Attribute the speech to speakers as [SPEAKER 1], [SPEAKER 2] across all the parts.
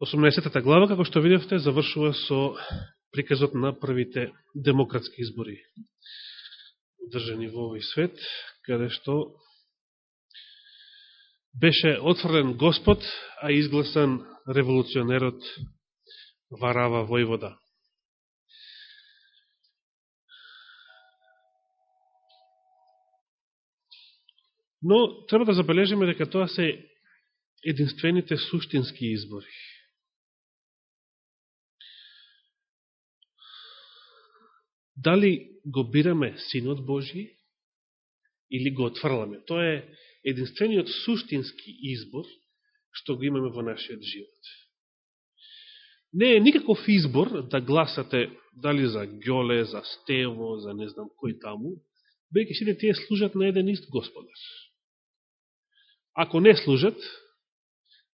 [SPEAKER 1] 18 глава, како што видевте, завршува со приказот на првите демократски избори одржани во овој свет, каде што беше отврлен Господ, а изгласан револуционерот Варава Војвода. Но треба да забележиме дека тоа се единствените суштински избори. Дали го бираме Синот Божи или го отврламе? Тоа е единствениот суштински избор што го имаме во нашиот живот. Не е никаков избор да гласате дали за Гјоле, за Стево, за не знам кој таму, бејќи сите тие служат на еден ист господар. Ако не служат,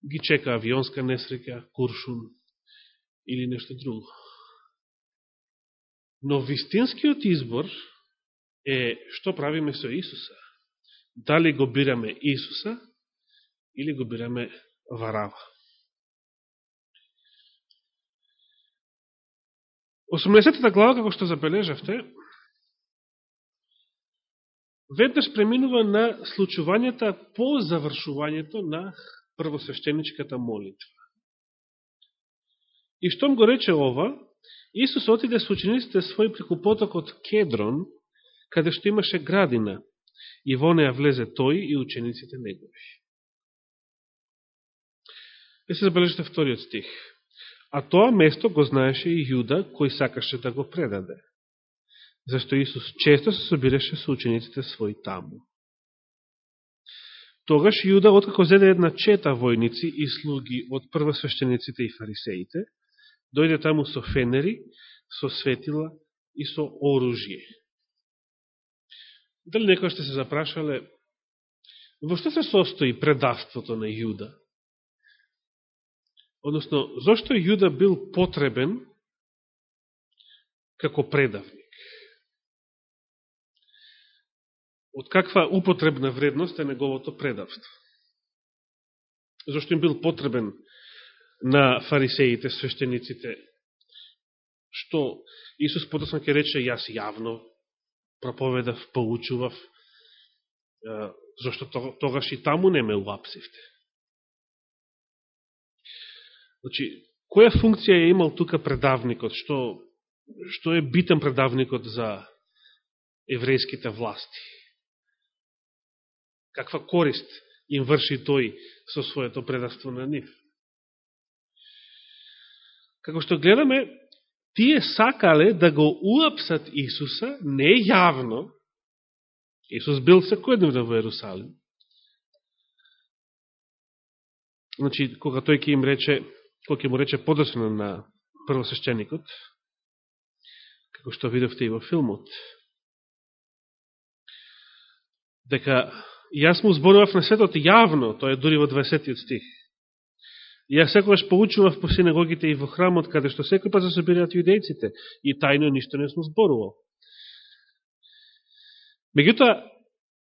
[SPEAKER 1] ги чека авионска несрека, куршун или нешто друго. Но вистинскиот избор е што правиме со Исуса. Дали го бираме Исуса или го бираме Варава. 80-та глава, како што забележавте, веднаш преминува на случувањата по завршувањето на првосвещеничката молитва. И штом го рече ова, Исус отиде со учениците свој преку потокот Кедрон, каде што имаше градина, и во неја влезе тој и учениците негови. Е се забележите вториот стих. А тоа место го знаеше и Јуда, кој сакаше да го предаде. Зашто Исус често се собираше со учениците своји таму. Тогаш Јуда, откако зеде една чета војници и слуги од првосвещениците и фарисеите, дојде таму со фенери, со светила и со оружје. Дали некој ще се запрашале, во што се состои предавството на Јуда? Односно, зашто Јуда бил потребен како предавник? Од каква употребна вредност е неговото предавство? Зашто им бил потребен на фарисеите, свештениците, што Исус потосно ќе рече, јас јавно проповедав, поучував, зашто тогаш и таму не ме уапсивте. Значи, која функција е имал тука предавникот? Што, што е битен предавникот за еврејските власти? Каква корист им врши тој со своето предавство на нив? Како што гледаме, тие сакале да го уапсат Исуса, не јавно, Исус бил секојдневно во Ерусалим. Значи, кога тој ќе им рече, кога ќе му рече подосно на првосвещеникот, како што видовте и во филмот, дека јас му зборував на светот јавно, тоа е дури во 20 стих, Ја секогаш поучував по синагогите и во храмот, каде што секој па се собираат јудејците, и тајно ништо не сум зборувал. Меѓутоа,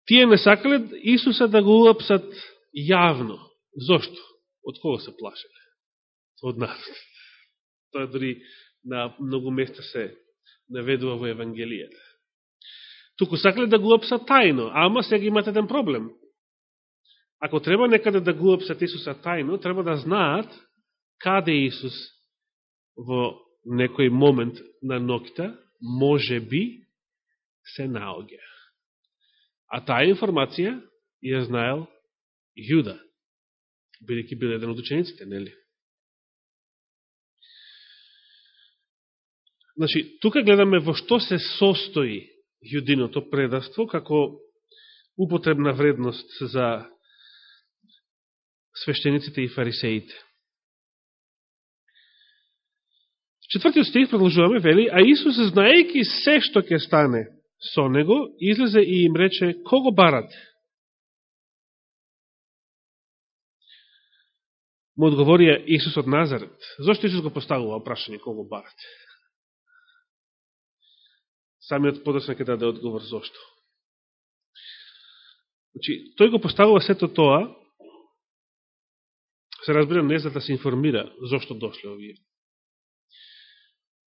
[SPEAKER 1] тие не сакале Исуса да го уапсат јавно. Зошто? Од кого се плашеле? Од народ. Тоа дори на многу места се наведува во Евангелијата. Туку сакале да го уапсат тајно, ама сега имате еден проблем. Ако треба некаде да го обсет Исуса тајно, треба да знаат каде Исус во некој момент на ноќта може би се наоѓа. А таа информација ја знаел Јуда, бидеќи бил еден од учениците, нели? Значи, тука гледаме во што се состои јудиното предавство како употребна вредност за свештениците и фарисеите. Четвртиот стих продолжуваме, вели, а Исус, знаејќи се што ќе стане со него, излезе и им рече, кого барате? Му одговорија Исус од Назарет. Зошто Исус го поставува прашање кого барате? Самиот подосна ќе даде одговор зошто. Значи, тој го поставува сето тоа Се разбира, не за да се информира зашто дошле овие.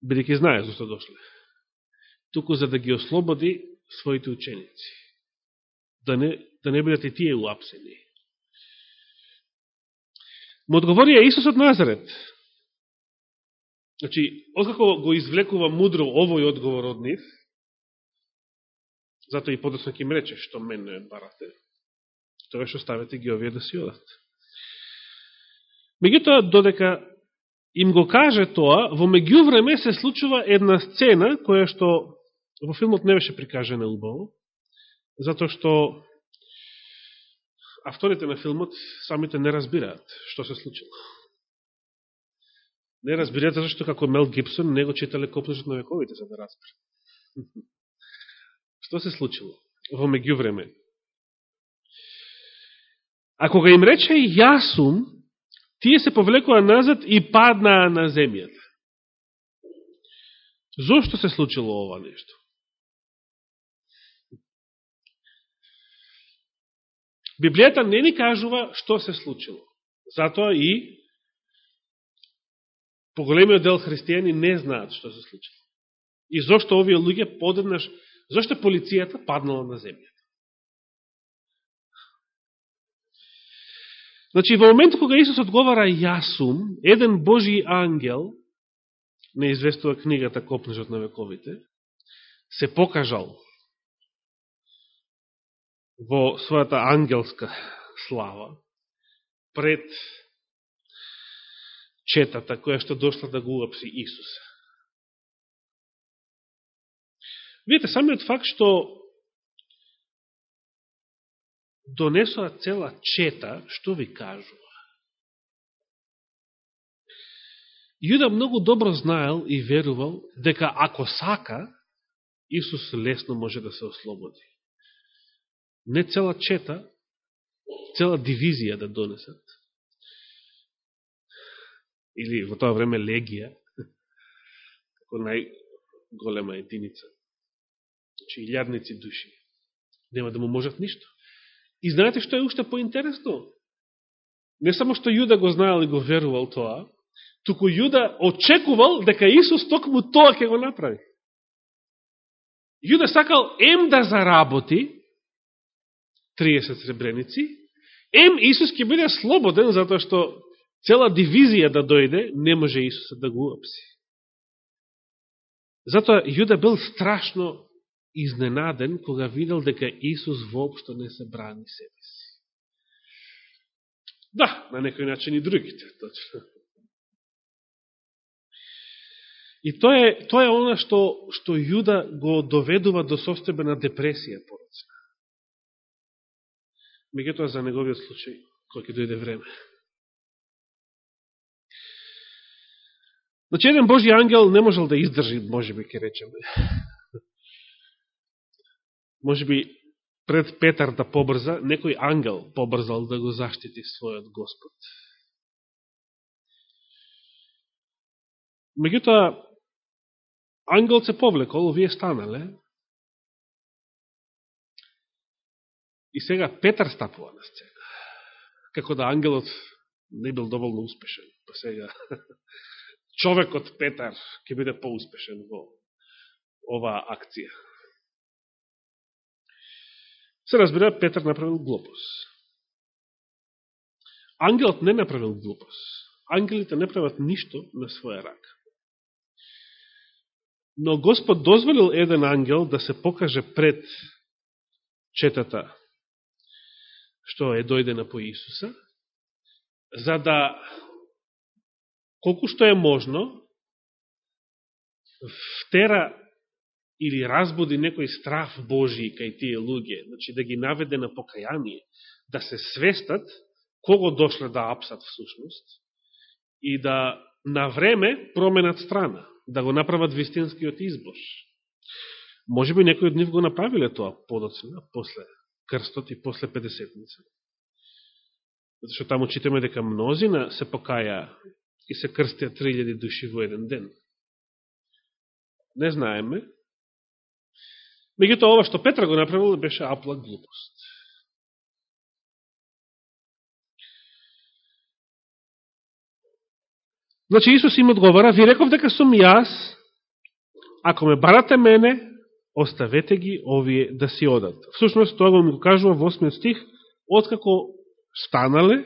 [SPEAKER 1] Бидеќи знае зашто дошле. Туку за да ги ослободи своите ученици. Да не, да не бидат и тие уапсени. Му одговорија Исус од Назарет. Значи, откако го извлекува мудро овој одговор од нив, затоа и подосно ќе им рече што мене барате, тоа што ставите ги овие да си одат. Меѓутоа, додека им го каже тоа, во меѓувреме се случува една сцена која што во филмот не беше прикажена убаво, затоа што авторите на филмот самите не разбираат што се случило. Не разбираат зашто како Мел Гибсон не го читале Копнежот на вековите за да разберат. што се случило во меѓувреме? А кога им рече јасум, тие се повлекува назад и паднаа на земјата. Зошто се случило ова нешто? Библијата не ни кажува што се случило. Затоа и поголемиот дел христијани не знаат што се случило. И зошто овие луѓе подеднаш, зошто полицијата паднала на земјата. Значи, во моментот кога Исус одговара јасум, еден Божи ангел, не известува книгата Копнежот на вековите, се покажал во својата ангелска слава пред четата која што дошла да го уапси Исуса. Видите, самиот факт што донесоа цела чета, што ви кажува? Јуда многу добро знаел и верувал дека ако сака, Исус лесно може да се ослободи. Не цела чета, цела дивизија да донесат. Или во тоа време легија, како најголема единица. Значи, илјадници души. Нема да му можат ништо. И знаете што е уште поинтересно? Не само што Јуда го знаел и го верувал тоа, туку Јуда очекувал дека Исус токму тоа ќе го направи. Јуда сакал ем да заработи 30 сребреници, ем Исус ќе биде слободен, затоа што цела дивизија да дојде, не може Исуса да го уапси. Затоа Јуда бил страшно изненаден кога видел дека Исус воопшто не се брани себе си. Да, на некој начин и другите, точно. И тоа е, тоа е она што, што Јуда го доведува до состојбена депресија порочна. Меѓутоа за неговиот случај, кој ќе дојде време. Значи, еден Божи ангел не можел да издржи, може би, ке речеме, може би пред Петар да побрза, некој ангел побрзал да го заштити својот Господ. Меѓутоа, ангел се повлекол, вие станале, и сега Петар стапува на сцена. Како да ангелот не бил доволно успешен, па сега човекот Петар ќе биде поуспешен во оваа акција се разбира, Петар направил глупост. Ангелот не направил глупост. Ангелите не прават ништо на своја рака. Но Господ дозволил еден ангел да се покаже пред четата што е дојдена по Исуса, за да, колку што е можно, втера или разбуди некој страф Божи кај тие луѓе, значи да ги наведе на покаяние, да се свестат кого дошле да апсат всушност и да на време променат страна, да го направат вистинскиот избор. Може би некој од нив го направиле тоа подоцна, после крстот и после 50-ница. Зато таму читаме дека мнозина се покаја и се крстија 3000 души во еден ден. Не знаеме, Меѓутоа, ова што Петра го направил беше апла глупост. Значи Исус им одговара, ви реков дека сум јас, ако ме барате мене, оставете ги овие да си одат. Всушност, тоа го ми го кажува во 8 стих, откако станале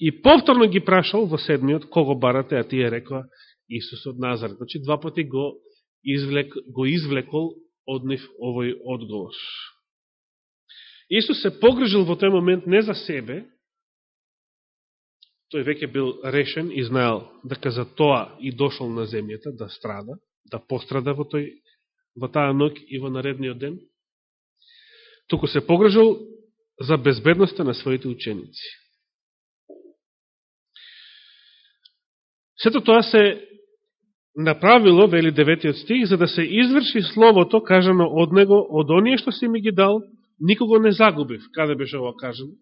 [SPEAKER 1] и повторно ги прашал во седмиот кого барате, а тие рекла Исус од Назарет. Значи, два пати го, извлек, го извлекол од нив овој одговор. Исус се погрежил во тој момент не за себе, тој веќе бил решен и знаел дека за тоа и дошол на земјата да страда, да пострада во, тој, во таа ноќ и во наредниот ден, туку се погрежил за безбедноста на своите ученици. Сето тоа се направило, вели деветиот стих, за да се изврши словото кажано од него, од оние што си ми ги дал, никого не загубив. Каде беше ова кажано?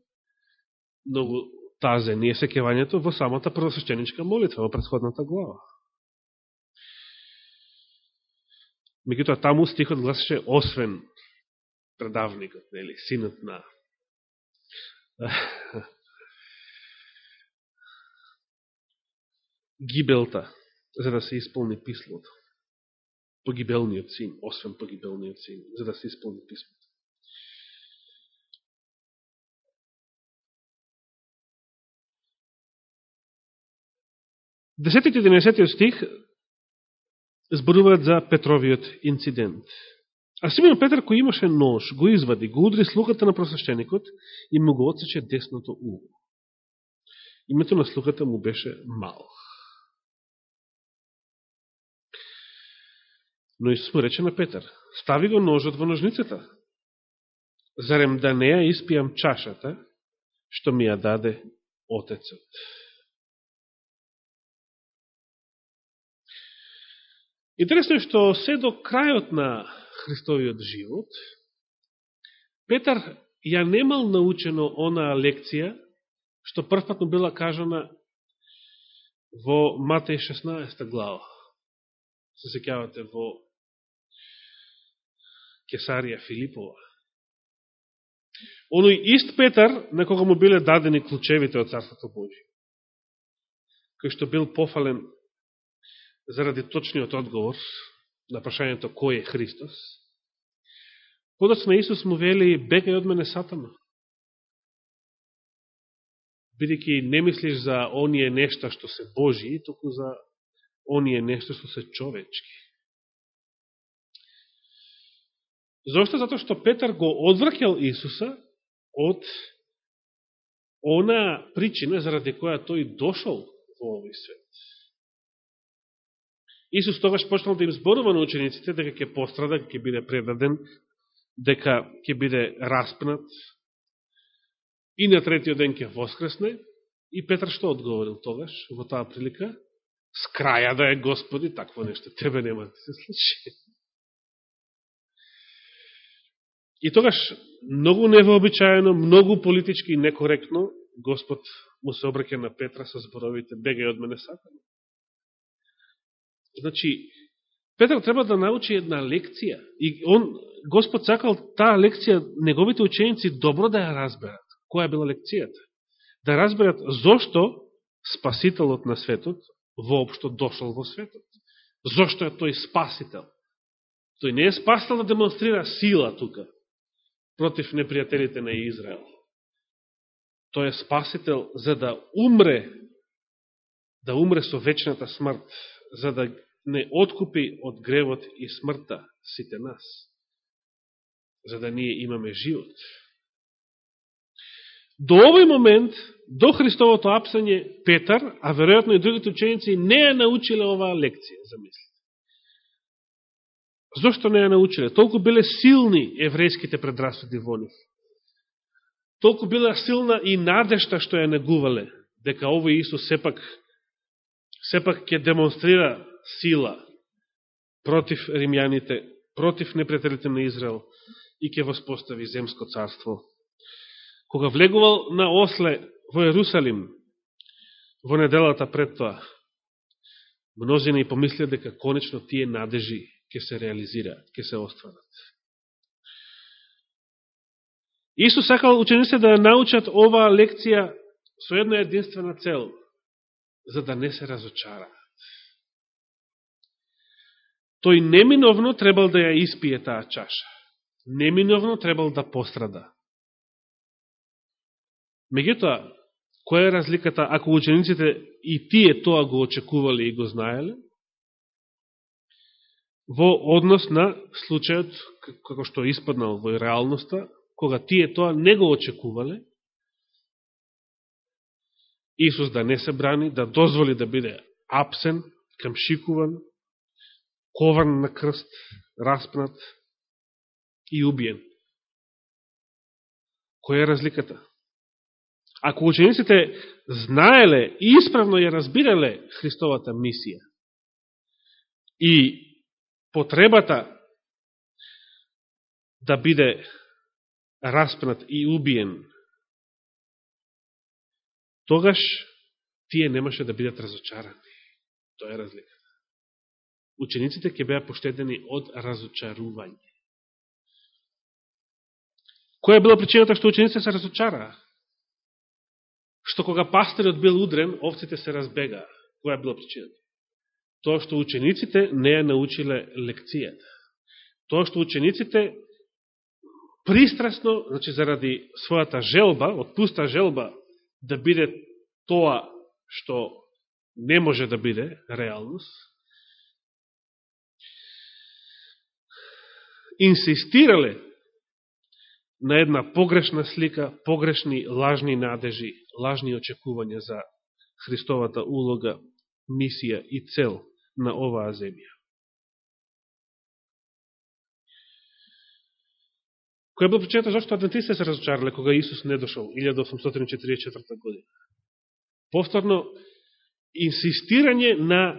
[SPEAKER 1] Многу тазе ние секевањето во самата првосвещеничка молитва, во предходната глава. Мегутоа таму стихот гласеше освен предавникот, нели, синот на гибелта, за да се исполни писмото. Погибелниот син, освен погибелниот син, за да се исполни писмото. Десетиот и 11 стих зборуваат за Петровиот инцидент. А Симон Петр, кој имаше нож, го извади, го удри слухата на просвещеникот и му го отсече десното уго. Името на слухата му беше Мал. Но Исус му рече на Петар, стави го ножот во ножницата. Зарем да не ја испијам чашата, што ми ја даде Отецот. Интересно е што се до крајот на Христовиот живот, Петар ја немал научено она лекција, што првпатно била кажана во Матеј 16 глава. Се секјавате во Кесарија Филипова. Оној ист Петар, на кога му биле дадени клучевите од Царството Божие, кој што бил пофален заради точниот одговор на прашањето кој е Христос, подоцна Исус му вели, бегај од мене сатана. Бидеќи не мислиш за оние нешта што се Божи, току за оние нешта што се човечки. Зошто? Зато што Петар го одвркел Исуса од она причина заради која тој дошол во овој свет. Исус тогаш почнал да им зборува на учениците дека ќе пострада, дека ќе биде предаден, дека ќе биде распнат и на третиот ден ќе воскресне. И Петр што одговорил тогаш во таа прилика? С краја да е Господи, такво нешто тебе нема да се случи. И тогаш, многу невообичаено, многу политички и некоректно, Господ му се обреке на Петра со зборовите бегај од мене сатана. Значи, Петар треба да научи една лекција. И он, Господ сакал таа лекција, неговите ученици добро да ја разберат. Која била лекцијата? Да разберат зошто спасителот на светот воопшто дошол во светот. Зошто е тој спасител? Тој не е спасител да демонстрира сила тука против непријателите на Израел. Тој е спасител за да умре, да умре со вечната смрт, за да не откупи од гревот и смртта сите нас, за да ние имаме живот. До овој момент, до Христовото апсање, Петар, а веројатно и другите ученици, не ја научиле оваа лекција, замислите. Зошто не ја научиле? Толку биле силни еврејските предрасуди во нив. Толку била силна и надешта што ја негувале, дека овој Исус сепак, сепак ќе демонстрира сила против римјаните, против непријателите на Израел и ќе воспостави земско царство. Кога влегувал на осле во Јерусалим, во неделата пред тоа, мнозина и помислија дека конечно тие надежи ќе се реализираат, ќе се остварат. Исус сакал учениците да научат оваа лекција со една единствена цел, за да не се разочара. Тој неминовно требал да ја испие таа чаша. Неминовно требал да пострада. Меѓутоа, која е разликата ако учениците и тие тоа го очекувале и го знаеле? Во однос на случајот, како што испаднал во реалноста, кога тие тоа не го очекувале, Исус да не се брани, да дозволи да биде апсен, камшикуван, кован на крст, распнат и убиен. Која е разликата? Ако учениците знаеле и исправно ја разбирале Христовата мисија и потребата да биде распнат и убиен, тогаш тие немаше да бидат разочарани. Тоа е разликата. Учениците ќе беа поштедени од разочарување. Која била причината што учениците се разочараа? што кога пастерот бил удрен, овците се разбегаа. Која била причината? Тоа што учениците не ја научиле лекцијата. Тоа што учениците пристрасно, значи заради својата желба, од пуста желба, да биде тоа што не може да биде реалност, инсистирале на една погрешна слика, погрешни лажни надежи, лажни очекувања за Христовата улога, мисија и цел на оваа земја. Која бил причината зашто адвентистите се разочарале кога Исус не дошол 1844 година? Повторно, инсистирање на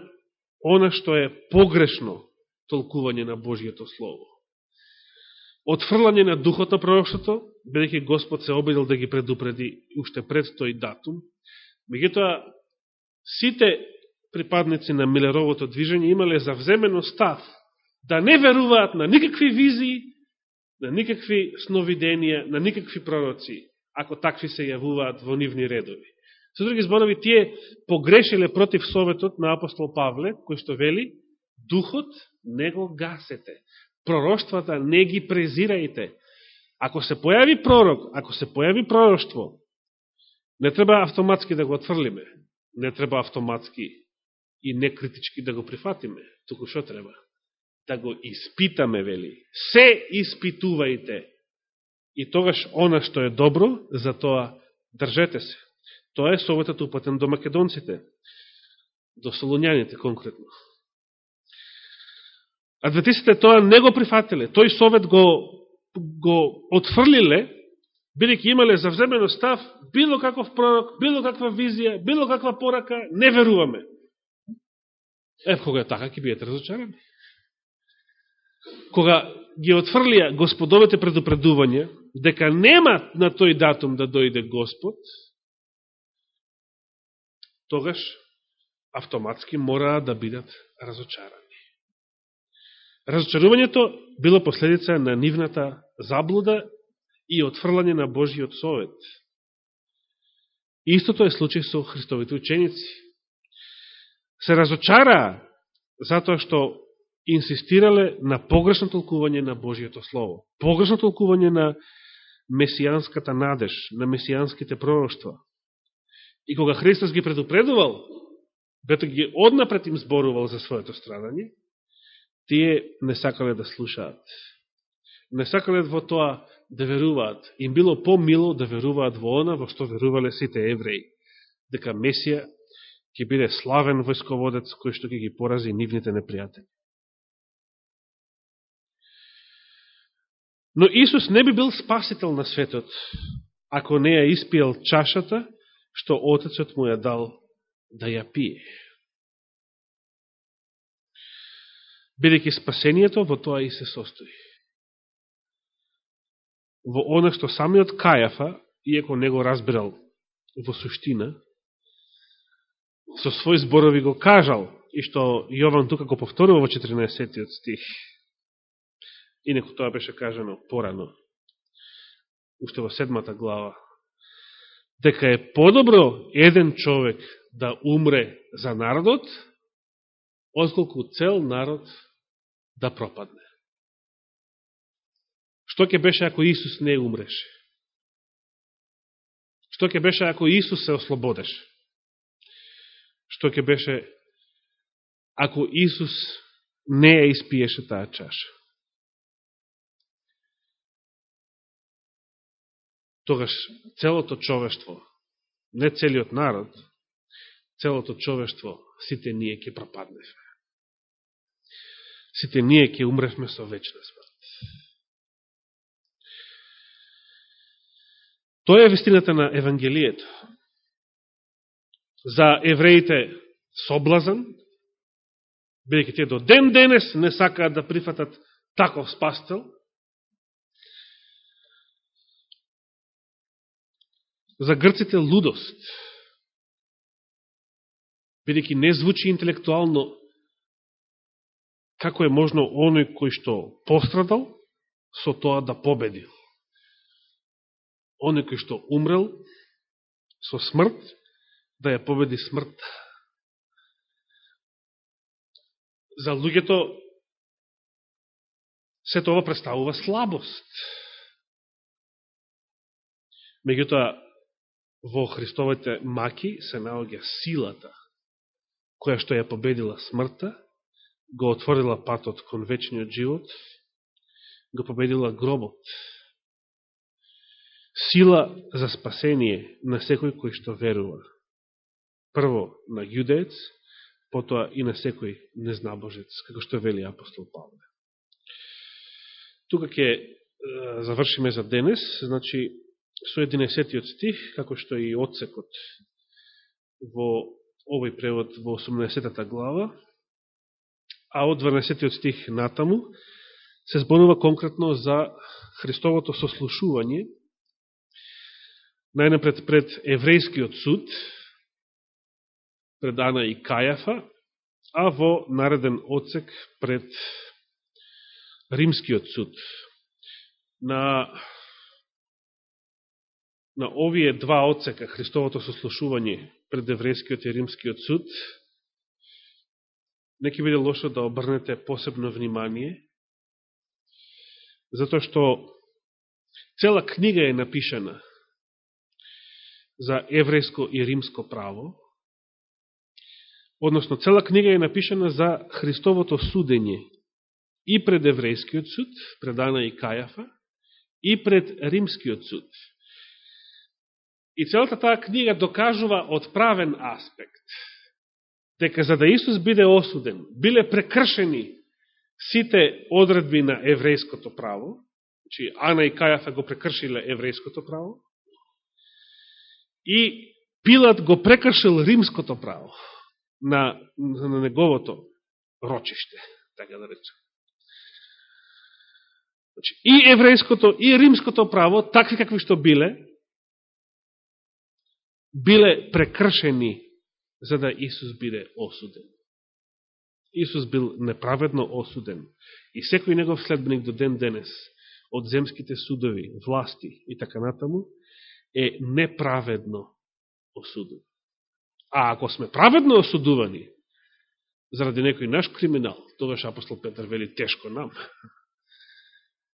[SPEAKER 1] она што е погрешно толкување на Божијето Слово отфрлање на духот на пророкството, бидејќи Господ се обидел да ги предупреди уште пред тој датум. Меѓутоа, сите припадници на Милеровото движење имале завземено став да не веруваат на никакви визии, на никакви сновиденија, на никакви пророци, ако такви се јавуваат во нивни редови. Со други зборови, тие погрешиле против советот на апостол Павле, кој што вели, духот не го гасете пророштвата не ги презирајте. Ако се појави пророк, ако се појави пророштво, не треба автоматски да го отфрлиме. Не треба автоматски и некритички да го прифатиме. Туку што треба? Да го испитаме, вели. Се испитувајте. И тогаш она што е добро, за тоа држете се. Тоа е советот упатен до македонците, до солуњаните конкретно. Адвентистите тоа не го прифатиле. Тој совет го, го отфрлиле, бидеќи имале завземено став, било каков пророк, било каква визија, било каква порака, не веруваме. Е, кога е така, ќе биете разочарани. Кога ги отфрлија господовите предупредување дека нема на тој датум да дојде Господ, тогаш автоматски мора да бидат разочарани. Разочарувањето било последица на нивната заблуда и отфрлање на Божиот совет. Истото е случај со Христовите ученици. Се разочараа затоа што инсистирале на погрешно толкување на Божијето Слово. Погрешно толкување на месијанската надеж, на месијанските пророќства. И кога Христос ги предупредувал, бето ги однапред им зборувал за своето страдање, тие не сакале да слушаат. Не сакале во тоа да веруваат. Им било помило да веруваат во она во што верувале сите евреи. Дека Месија ќе биде славен војсководец кој што ќе ги порази нивните непријатели. Но Исус не би бил спасител на светот, ако не ја испиел чашата, што Отецот му ја дал да ја пие. бидеќи спасението во тоа и се состои. Во оно што самиот Кајафа, иако не го разбирал во суштина, со свој зборови го кажал, и што Јован тука го повторува во 14. стих. Инеко тоа беше кажано порано, уште во седмата глава, дека е подобро еден човек да умре за народот, отколку цел народ да пропадне. Што ќе беше ако Исус не умреше? Што ќе беше ако Исус се ослободеше? Што ќе беше ако Исус не ја испиеше таа чаша? Тогаш целото човештво, не целиот народ, целото човештво, сите ние ќе пропаднеме. Сите ние ќе умревме со вечна смрт. Тоа е вистината на Евангелието. За евреите соблазан, бидеќи те до ден денес не сакаат да прифатат таков спастел, за грците лудост, бидеќи не звучи интелектуално како е можно оној кој што пострадал со тоа да победи. Оној кој што умрел со смрт, да ја победи смрт. За луѓето се тоа представува слабост. Меѓутоа, во Христовите маки се наоѓа силата која што ја победила смртта, го отворила патот кон вечниот живот, го победила гробот. Сила за спасение на секој кој што верува. Прво на јудеец, потоа и на секој незнабожец, како што вели апостол Павле. Тука ќе завршиме за денес, значи со 11 стих, како што и одсекот во овој превод во 18 глава, а од 12 стих натаму се зборува конкретно за Христовото сослушување, најнапред пред еврејскиот суд, пред Ана и Кајафа, а во нареден одсек пред Римскиот суд. На на овие два одсека, Христовото сослушување пред Еврејскиот и Римскиот суд, не ќе биде лошо да обрнете посебно внимание, затоа што цела книга е напишана за еврејско и римско право, односно цела книга е напишана за Христовото судење. И пред еврејскиот суд, пред Ана и Кајафа, и пред римскиот суд. И целата таа книга докажува од правен аспект. Дека за да Исус биде осуден, биле прекршени сите одредби на еврејското право, значи Ана и Кајафа го прекршиле еврејското право, и Пилат го прекршил римското право на, на неговото рочиште, така да речем. Значи, и еврејското, и римското право, такви какви што биле, биле прекршени за да Исус биде осуден. Исус бил неправедно осуден и секој негов следбеник до ден денес од земските судови, власти и така натаму е неправедно осуден. А ако сме праведно осудувани заради некој наш криминал, тогаш апостол Петар вели тешко нам.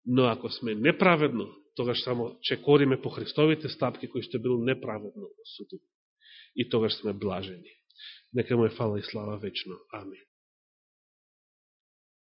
[SPEAKER 1] Но ако сме неправедно тогаш само чекориме по Христовите стапки, кои што бил неправедно осуден. И тогаш сме блажени. Нека му е фала и слава вечно. Амин.